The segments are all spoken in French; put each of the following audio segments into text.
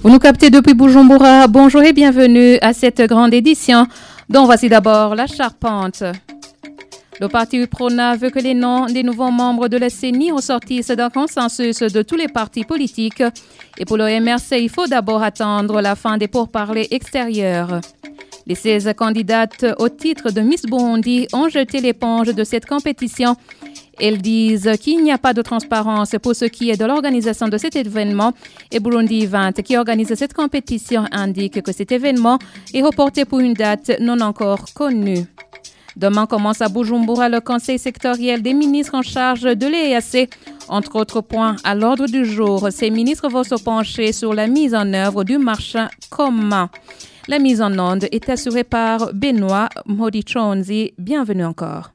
Vous nous captez depuis Bujumbura. Bonjour et bienvenue à cette grande édition dont voici d'abord la charpente. Le parti UPRONA veut que les noms des nouveaux membres de la CENI ressortissent d'un consensus de tous les partis politiques. Et pour le MRC, il faut d'abord attendre la fin des pourparlers extérieurs. Les 16 candidates au titre de Miss Burundi ont jeté l'éponge de cette compétition. Elles disent qu'il n'y a pas de transparence pour ce qui est de l'organisation de cet événement et Burundi 20 qui organise cette compétition indique que cet événement est reporté pour une date non encore connue. Demain commence à Bujumbura le conseil sectoriel des ministres en charge de l'EAC. Entre autres points à l'ordre du jour, ces ministres vont se pencher sur la mise en œuvre du marché commun. La mise en onde est assurée par Benoît Modichonzi. Bienvenue encore.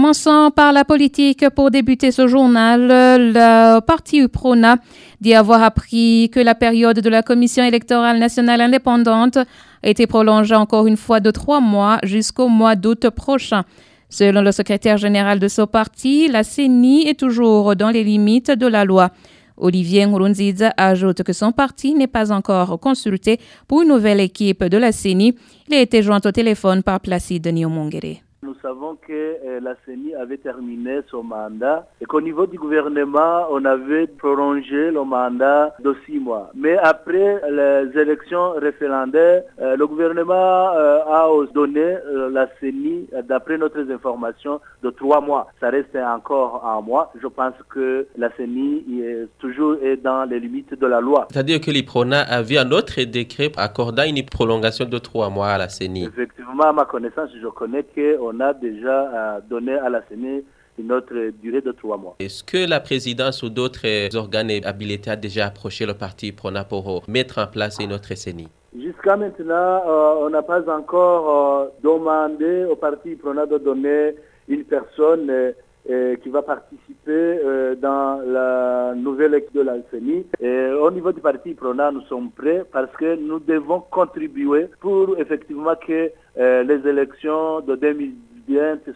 Commençons par la politique. Pour débuter ce journal, le parti UPRONA dit avoir appris que la période de la Commission électorale nationale indépendante a été prolongée encore une fois de trois mois jusqu'au mois d'août prochain. Selon le secrétaire général de ce parti, la CENI est toujours dans les limites de la loi. Olivier Nkurunziza ajoute que son parti n'est pas encore consulté pour une nouvelle équipe de la CENI. Il a été joint au téléphone par Placide Niomongere. Savons que euh, la CENI avait terminé son mandat et qu'au niveau du gouvernement, on avait prolongé le mandat de six mois. Mais après les élections référendaires, euh, le gouvernement euh, a donné la CENI, d'après notre informations, de trois mois. Ça reste encore un mois. Je pense que la CENI est toujours est dans les limites de la loi. C'est-à-dire que l'IPRONA a vu un autre décret accordant une prolongation de trois mois à la CENI. Effectivement, à ma connaissance, je connais qu'on on a déjà euh, donné à la CENI une autre durée de trois mois. Est-ce que la présidence ou d'autres organes habilités a déjà approché le parti PRONA pour mettre en place une autre CENI Jusqu'à maintenant, euh, on n'a pas encore euh, demandé au parti PRONA de donner une personne qui va participer dans la nouvelle équipe de la CENI. Et au niveau du parti PRONA, nous sommes prêts parce que nous devons contribuer pour effectivement que les élections de 2010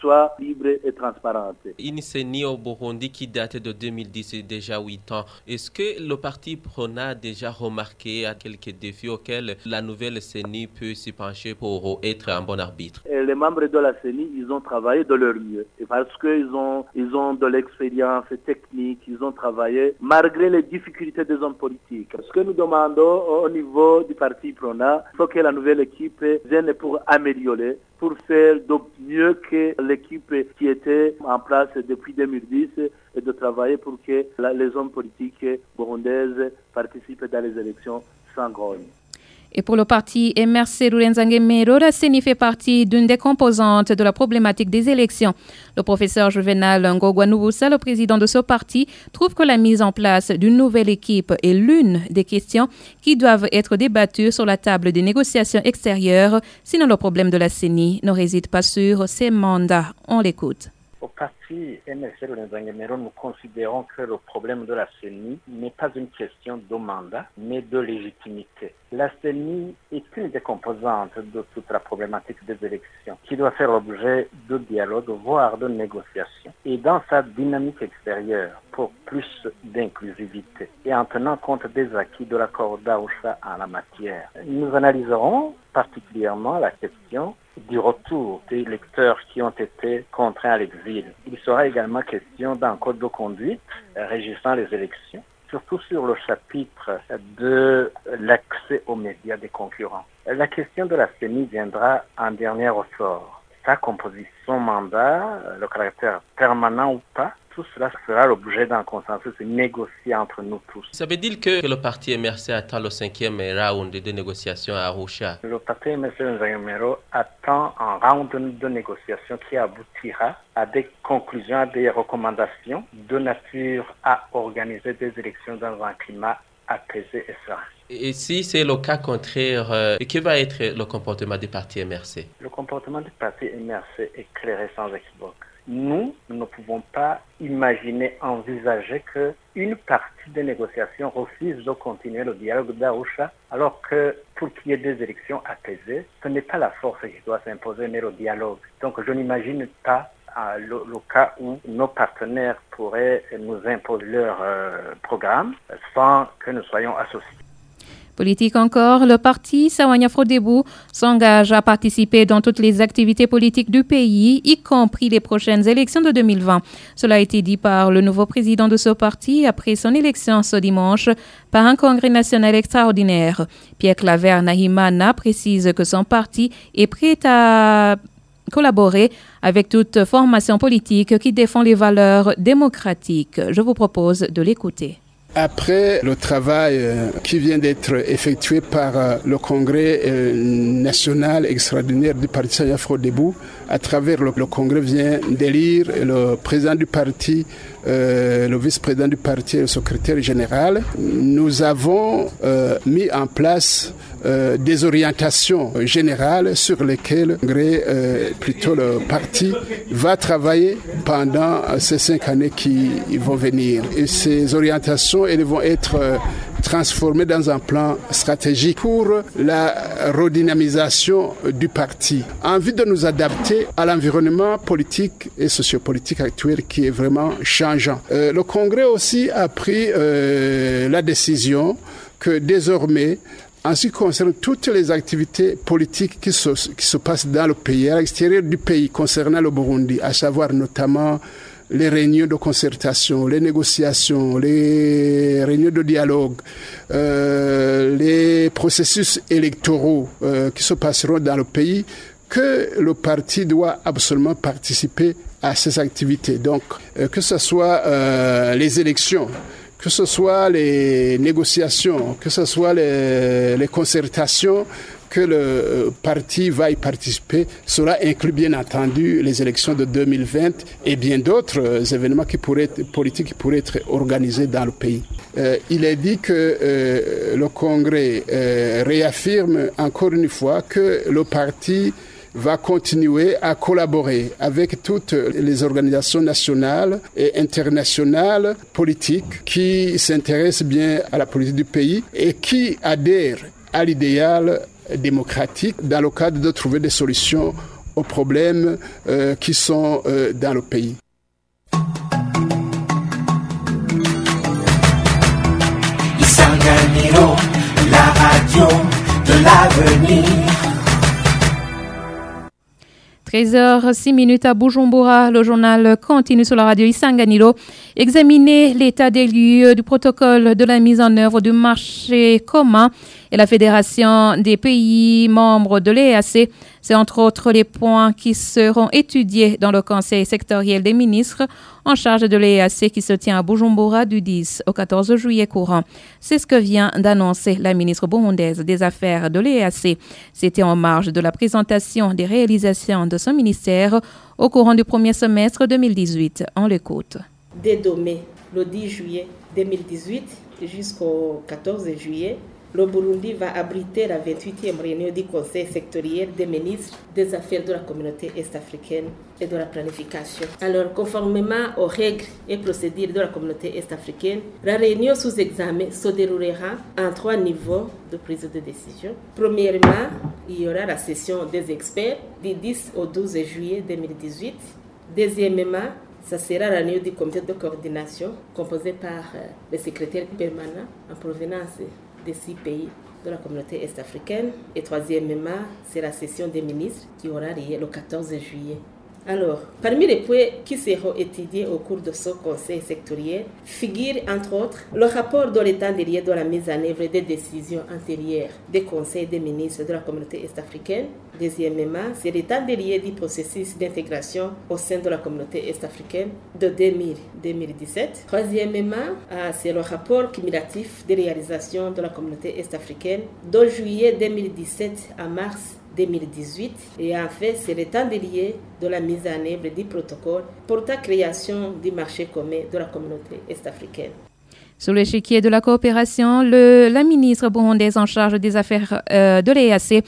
soit libre et transparente. Une CENI au Burundi qui date de 2010, c'est déjà 8 ans. Est-ce que le parti PRONA a déjà remarqué à quelques défis auxquels la nouvelle CENI peut s'y pencher pour être un bon arbitre? Et Les membres de la CENI, ils ont travaillé de leur mieux. Et parce qu'ils ont, ils ont de l'expérience technique, ils ont travaillé malgré les difficultés des hommes politiques. Ce que nous demandons au niveau du parti PRONA, il faut que la nouvelle équipe vienne pour améliorer pour faire de mieux que l'équipe qui était en place depuis 2010 et de travailler pour que les hommes politiques burundaises participent dans les élections sans grogne. Et pour le parti MRC Rurenzangemero, la CENI fait partie d'une des composantes de la problématique des élections. Le professeur Juvenal Ngogwanouroussa, le président de ce parti, trouve que la mise en place d'une nouvelle équipe est l'une des questions qui doivent être débattues sur la table des négociations extérieures, sinon le problème de la CENI ne réside pas sur ses mandats. On l'écoute. Au parti MSL nous considérons que le problème de la CENI n'est pas une question de mandat, mais de légitimité. La CENI est une des composantes de toute la problématique des élections, qui doit faire l'objet de dialogue, voire de négociation. Et dans sa dynamique extérieure, pour plus d'inclusivité, et en tenant compte des acquis de l'accord d'Aoucha en la matière, nous analyserons particulièrement la question du retour des lecteurs qui ont été contraints à l'exil. Il sera également question d'un code de conduite régissant les élections, surtout sur le chapitre de l'accès aux médias des concurrents. La question de la CENI viendra en dernier ressort. Sa composition, mandat, le caractère permanent ou pas, tout cela sera l'objet d'un consensus négocié entre nous tous. Ça veut dire que le parti MRC attend le cinquième round de négociations à Arusha Le parti MRC attend un round de négociations qui aboutira à des conclusions, à des recommandations de nature à organiser des élections dans un climat apaisé et serein. Et si c'est le cas contraire, euh, quel va être le comportement du parti MRC? Le comportement du parti MRC est clair et sans équivoque nous, ne pouvons pas imaginer, envisager que une partie des négociations refuse de continuer le dialogue d'Arusha, alors que pour qu'il y ait des élections apaisées, ce n'est pas la force qui doit s'imposer, mais le dialogue. Donc je n'imagine pas euh, le, le, cas où nos partenaires pourraient nous imposer leur euh, programme sans que nous soyons associés. Politique encore, le parti Sawanya Frodebou s'engage à participer dans toutes les activités politiques du pays, y compris les prochaines élections de 2020. Cela a été dit par le nouveau président de ce parti après son élection ce dimanche par un congrès national extraordinaire. Pierre Claver Nahimana précise que son parti est prêt à collaborer avec toute formation politique qui défend les valeurs démocratiques. Je vous propose de l'écouter. Après le travail qui vient d'être effectué par le Congrès national extraordinaire du parti Sanyafro Debout, à travers le, le Congrès vient d'élire le président du parti, euh, le vice-président du parti et le secrétaire général. Nous avons euh, mis en place euh, des orientations générales sur lesquelles le Congrès, plutôt le parti, va travailler pendant ces cinq années qui vont venir. Et ces orientations, elles vont être transformées dans un plan stratégique pour la redynamisation du parti, en vue de nous adapter à l'environnement politique et sociopolitique actuel qui est vraiment changeant. Euh, le Congrès aussi a pris euh, la décision que désormais, en ce qui concerne toutes les activités politiques qui se, qui se passent dans le pays, à l'extérieur du pays concernant le Burundi, à savoir notamment les réunions de concertation, les négociations, les réunions de dialogue, euh, les processus électoraux euh, qui se passeront dans le pays, que le parti doit absolument participer à ces activités. Donc, euh, que ce soit les élections, que ce soit les négociations, que ce soit les, concertations, que le parti va y participer. Cela inclut bien entendu les élections de 2020 et bien d'autres événements qui pourraient politiques qui pourraient être organisés dans le pays. Euh, il est dit que euh, le Congrès euh, réaffirme encore une fois que le parti va continuer à collaborer avec toutes les organisations nationales et internationales politiques qui s'intéressent bien à la politique du pays et qui adhèrent à l'idéal démocratique dans le cadre de trouver des solutions aux problèmes euh, qui sont euh, dans le pays. La radio de l'avenir. 13h06 minutes à Bujumbura, le journal continue sur la radio Isanganiro. Examiner l'état des lieux du protocole de la mise en œuvre du marché commun et la Fédération des pays membres de l'EAC. C'est entre autres les points qui seront étudiés dans le Conseil sectoriel des ministres en charge de l'EAC qui se tient à Bujumbura du 10 au 14 juillet courant. C'est ce que vient d'annoncer la ministre burundaise des Affaires de l'EAC. C'était en marge de la présentation des réalisations de son ministère au courant du premier semestre 2018. On l'écoute. Le 10 juillet 2018 jusqu'au 14 juillet, le Burundi va abriter la 28e réunion du Conseil sectoriel des ministres des Affaires de la communauté est-africaine et de la planification. Alors, conformément aux règles et procédures de la communauté est-africaine, la réunion sous examen se déroulera en trois niveaux de prise de décision. Premièrement, il y aura la session des experts du 10 au 12 juillet 2018. Deuxièmement, ça sera la réunion du comité de coordination composé par les secrétaires permanents en provenance des six pays de la communauté est-africaine. Et troisièmement, c'est la session des ministres qui aura lieu le 14 juillet. Alors, parmi les points qui seront étudiés au cours de ce conseil sectoriel, figure entre autres le rapport de l'état des lieux de la mise en œuvre des décisions antérieures des conseils des ministres de la communauté est-africaine. Deuxièmement, c'est l'état des lieux du processus d'intégration au sein de la communauté est-africaine de 2000-2017. Troisièmement, c'est le rapport cumulatif des réalisations de la communauté est-africaine de juillet 2017 à mars 2018 et en fait c'est le temps délié de la mise en œuvre du protocole pour la création du marché commun de la communauté est-africaine. Sur l'échiquier de la coopération, la ministre burundaise en charge des affaires euh, de l'EAC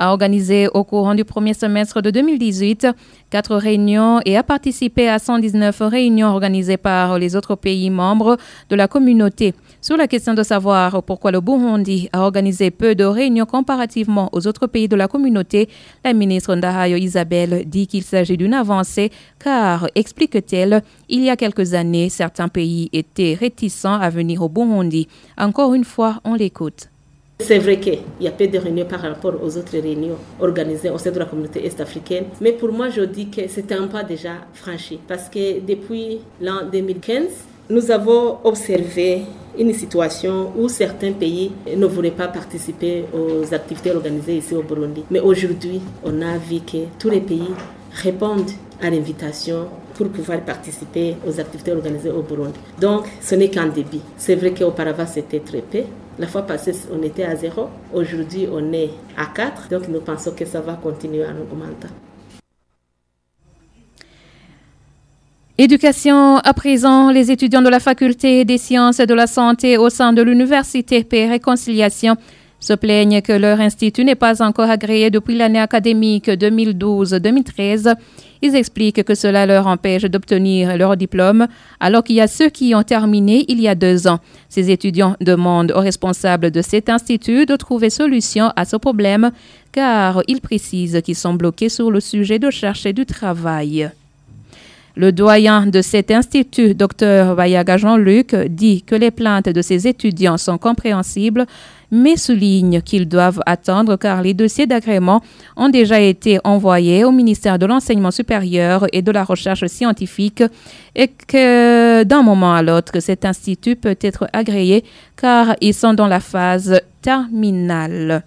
a organisé au courant du premier semestre de 2018 quatre réunions et a participé à 119 réunions organisées par les autres pays membres de la communauté. Sur la question de savoir pourquoi le Burundi a organisé peu de réunions comparativement aux autres pays de la communauté, la ministre Ndahayo Isabelle dit qu'il s'agit d'une avancée car, explique-t-elle, il y a quelques années, certains pays étaient réticents à venir au Burundi. Encore une fois, on l'écoute. C'est vrai qu'il y a peu de réunions par rapport aux autres réunions organisées au sein de la communauté est-africaine, mais pour moi, je dis que c'est un pas déjà franchi parce que depuis l'an 2015, nous avons observé une situation où certains pays ne voulaient pas participer aux activités organisées ici au Burundi. Mais aujourd'hui, on a vu que tous les pays répondent à l'invitation pour pouvoir participer aux activités organisées au Burundi. Donc, ce n'est qu'un début. C'est vrai qu'auparavant, c'était très peu. La fois passée, on était à zéro. Aujourd'hui, on est à 4. Donc, nous pensons que ça va continuer à augmenter. Éducation à présent, les étudiants de la faculté des sciences et de la santé au sein de l'université Paix Réconciliation se plaignent que leur institut n'est pas encore agréé depuis l'année académique 2012-2013. Ils expliquent que cela leur empêche d'obtenir leur diplôme, alors qu'il y a ceux qui ont terminé il y a deux ans. Ces étudiants demandent aux responsables de cet institut de trouver solution à ce problème, car ils précisent qu'ils sont bloqués sur le sujet de chercher du travail. Le doyen de cet institut, Dr Vayaga Jean-Luc, dit que les plaintes de ces étudiants sont compréhensibles, mais souligne qu'ils doivent attendre car les dossiers d'agrément ont déjà été envoyés au ministère de l'Enseignement supérieur et de la Recherche scientifique et que d'un moment à l'autre, cet institut peut être agréé car ils sont dans la phase terminale.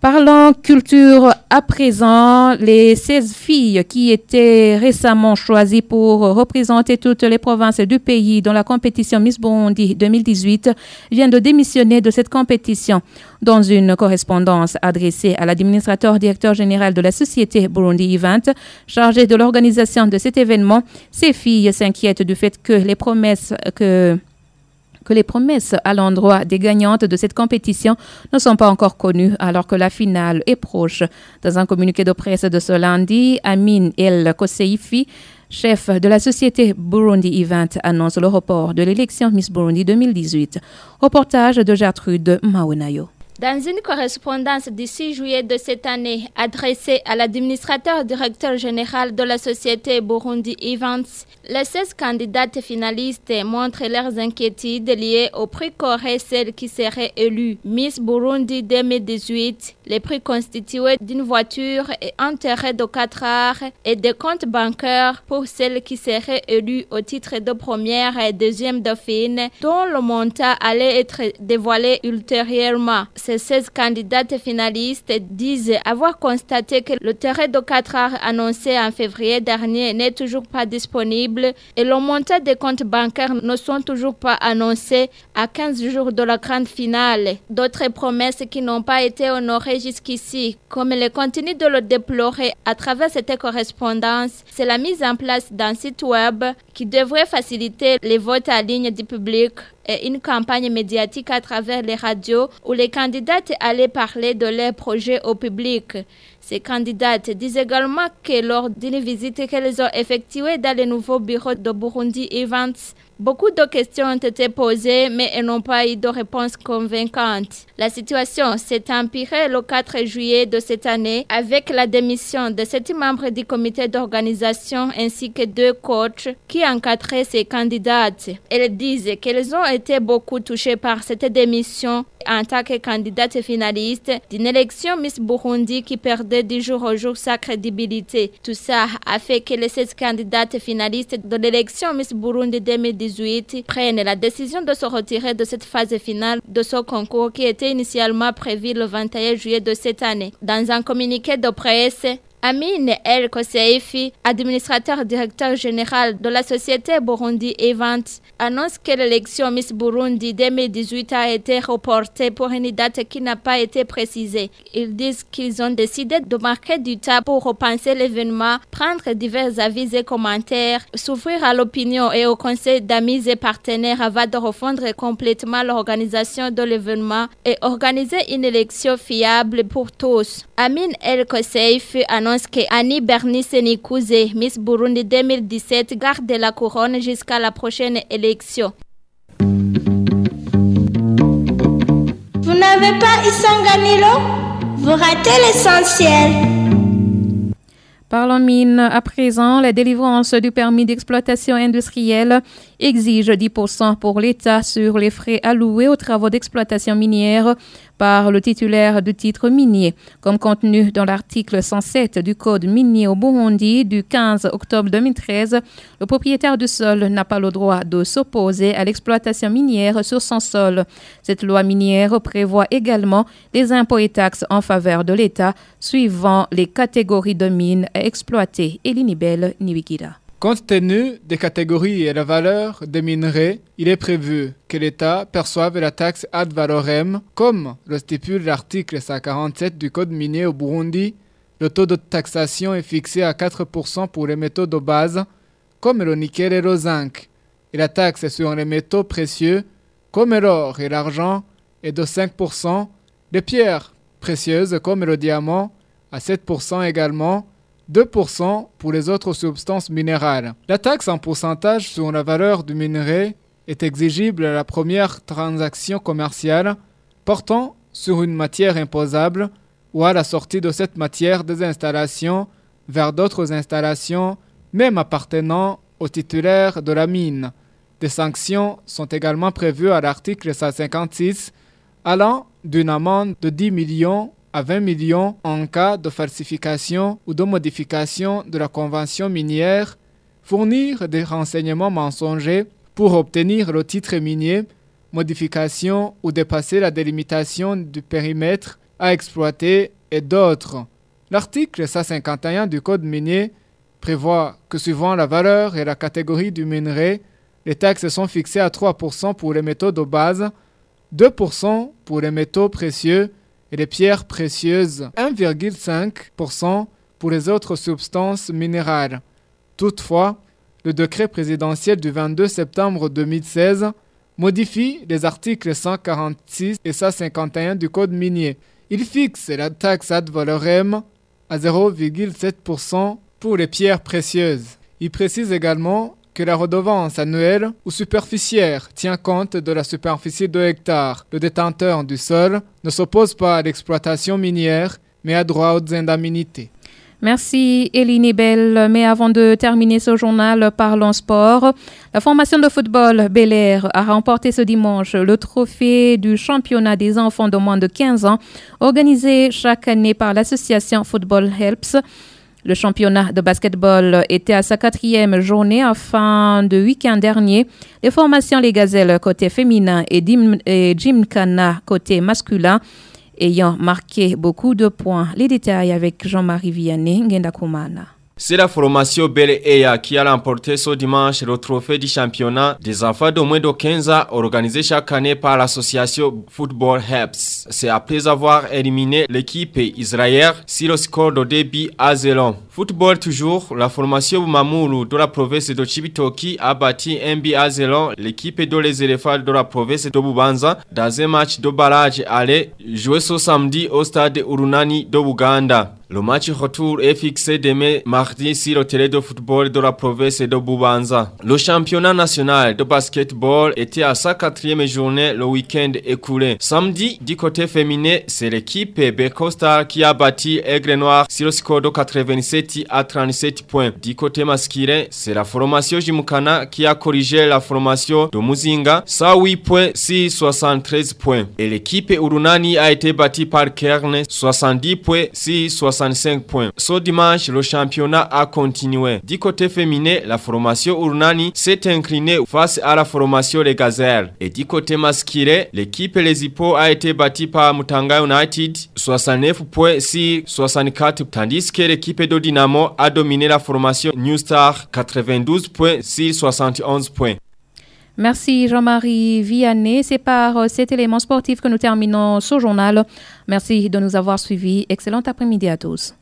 Parlons culture à présent, les 16 filles qui étaient récemment choisies pour représenter toutes les provinces du pays dans la compétition Miss Burundi 2018 viennent de démissionner de cette compétition. Dans une correspondance adressée à l'administrateur directeur général de la société Burundi Event, chargé de l'organisation de cet événement, ces filles s'inquiètent du fait que les promesses que que les promesses à l'endroit des gagnantes de cette compétition ne sont pas encore connues alors que la finale est proche. Dans un communiqué de presse de ce lundi, Amin El Koseifi, chef de la société Burundi Event, annonce le report de l'élection Miss Burundi 2018. Reportage de Gertrude Mawenayo. Dans une correspondance du 6 juillet de cette année adressée à l'administrateur directeur général de la société Burundi Events, les 16 candidates finalistes montrent leurs inquiétudes liées au prix qu'aurait celle qui serait élue Miss Burundi 2018, les prix constitués d'une voiture et un terrain de 4 heures et des comptes bancaires pour celle qui serait élue au titre de première et deuxième dauphine, dont le montant allait être dévoilé ultérieurement ces 16 candidates finalistes disent avoir constaté que le terrain de 4 heures annoncé en février dernier n'est toujours pas disponible et le montant des comptes bancaires ne sont toujours pas annoncés à 15 jours de la grande finale. D'autres promesses qui n'ont pas été honorées jusqu'ici, comme le continue de le déplorer à travers cette correspondance, c'est la mise en place d'un site web qui devrait faciliter les votes en ligne du public et une campagne médiatique à travers les radios où les candidates allaient parler de leurs projets au public. Ces candidates disent également que lors d'une visite qu'elles ont effectuée dans les nouveaux bureaux de Burundi Events, Beaucoup de questions ont été posées, mais elles n'ont pas eu de réponse convaincante. La situation s'est empirée le 4 juillet de cette année avec la démission de sept membres du comité d'organisation ainsi que deux coachs qui encadraient ces candidates. Elles disent qu'elles ont été beaucoup touchées par cette démission en tant que candidate finaliste d'une élection Miss Burundi qui perdait du jour au jour sa crédibilité. Tout ça a fait que les 16 candidates finalistes de l'élection Miss Burundi 2018 prennent la décision de se retirer de cette phase finale de ce concours qui était initialement prévu le 21 juillet de cette année. Dans un communiqué de presse, Amine El Koseifi, administrateur directeur général de la société Burundi Event, annonce que l'élection Miss Burundi 2018 a été reportée pour une date qui n'a pas été précisée. Ils disent qu'ils ont décidé de marquer du temps pour repenser l'événement, prendre divers avis et commentaires, s'ouvrir à l'opinion et au conseil d'amis et partenaires avant de refondre complètement l'organisation de l'événement et organiser une élection fiable pour tous. Amine El Koseif annonce que Annie Bernice Nikouze, Miss Burundi 2017, garde la couronne jusqu'à la prochaine élection. Vous n'avez pas Isanganilo Vous ratez l'essentiel. Parlons mine à présent, la délivrance du permis d'exploitation industrielle exige 10% pour l'État sur les frais alloués aux travaux d'exploitation minière par le titulaire du titre minier, comme contenu dans l'article 107 du Code minier au Burundi du 15 octobre 2013. Le propriétaire du sol n'a pas le droit de s'opposer à l'exploitation minière sur son sol. Cette loi minière prévoit également des impôts et taxes en faveur de l'État suivant les catégories de mines exploitées. Elinibel Niwikira. Compte tenu des catégories et la valeur des minerais, il est prévu que l'État perçoive la taxe ad valorem, comme le stipule l'article 147 du Code minier au Burundi. Le taux de taxation est fixé à 4% pour les métaux de base, comme le nickel et le zinc, et la taxe sur les métaux précieux, comme l'or et l'argent, est de 5%, les pierres précieuses, comme le diamant, à 7% également, 2% pour les autres substances minérales. La taxe en pourcentage sur la valeur du minerai est exigible à la première transaction commerciale portant sur une matière imposable ou à la sortie de cette matière des installations vers d'autres installations, même appartenant au titulaire de la mine. Des sanctions sont également prévues à l'article 156 allant d'une amende de 10 millions à 20 millions en cas de falsification ou de modification de la convention minière, fournir des renseignements mensongers pour obtenir le titre minier, modification ou dépasser la délimitation du périmètre à exploiter et d'autres. L'article 151 du Code minier prévoit que suivant la valeur et la catégorie du minerai, les taxes sont fixées à 3% pour les métaux de base, 2% pour les métaux précieux et les pierres précieuses, 1,5% pour les autres substances minérales. Toutefois, le décret présidentiel du 22 septembre 2016 modifie les articles 146 et 151 du Code minier. Il fixe la taxe ad valorem à 0,7% pour les pierres précieuses. Il précise également que la redevance annuelle ou superficiaire tient compte de la superficie de hectares. Le détenteur du sol ne s'oppose pas à l'exploitation minière, mais a droit aux indemnités. Merci Eline Bell. Mais avant de terminer ce journal, parlons sport. La formation de football Bel Air a remporté ce dimanche le trophée du championnat des enfants de moins de 15 ans, organisé chaque année par l'association Football Helps. Le championnat de basketball était à sa quatrième journée en fin de week-end dernier. Les formations Les Gazelles côté féminin et, et Gymkhana côté masculin ayant marqué beaucoup de points. Les détails avec Jean-Marie Vianney Ngendakumana. C'est la formation Belle Eya qui a remporté ce dimanche le trophée du championnat des enfants de moins de 15 ans organisé chaque année par l'association Football Helps. C'est après avoir éliminé l'équipe israélienne sur le score de débit à 0. Football toujours, la formation Mamoulou de la province de Chibitoki a battu MB à 0 l'équipe de les éléphants de la province de Bubanza dans un match de barrage aller joué ce samedi au stade Urunani de Uganda. Le match retour est fixé demain mardi sur le terrain de football de la province de Bubanza. Le championnat national de basketball était à sa quatrième journée le week-end écoulé. Samedi, du côté féminin, c'est l'équipe Bekostar qui a battu Aigle Noir sur le score de 87 à 37 points. Du côté masculin, c'est la formation Jimukana qui a corrigé la formation de Muzinga, 108 points sur 73 points. Et l'équipe Urunani a été battue par Kerne, 70 points sur 60 65 points. Ce dimanche, le championnat a continué. Du côté féminin, la formation Urnani s'est inclinée face à la formation Gazelles. Et du côté masculin, l'équipe Les Hippo a été battue par Mutanga United 69 points sur 64 tandis que l'équipe de a dominé la formation New Star 92 points sur 71 points. Merci Jean-Marie Vianney. C'est par euh, cet élément sportif que nous terminons ce journal. Merci de nous avoir suivis. Excellent après-midi à tous.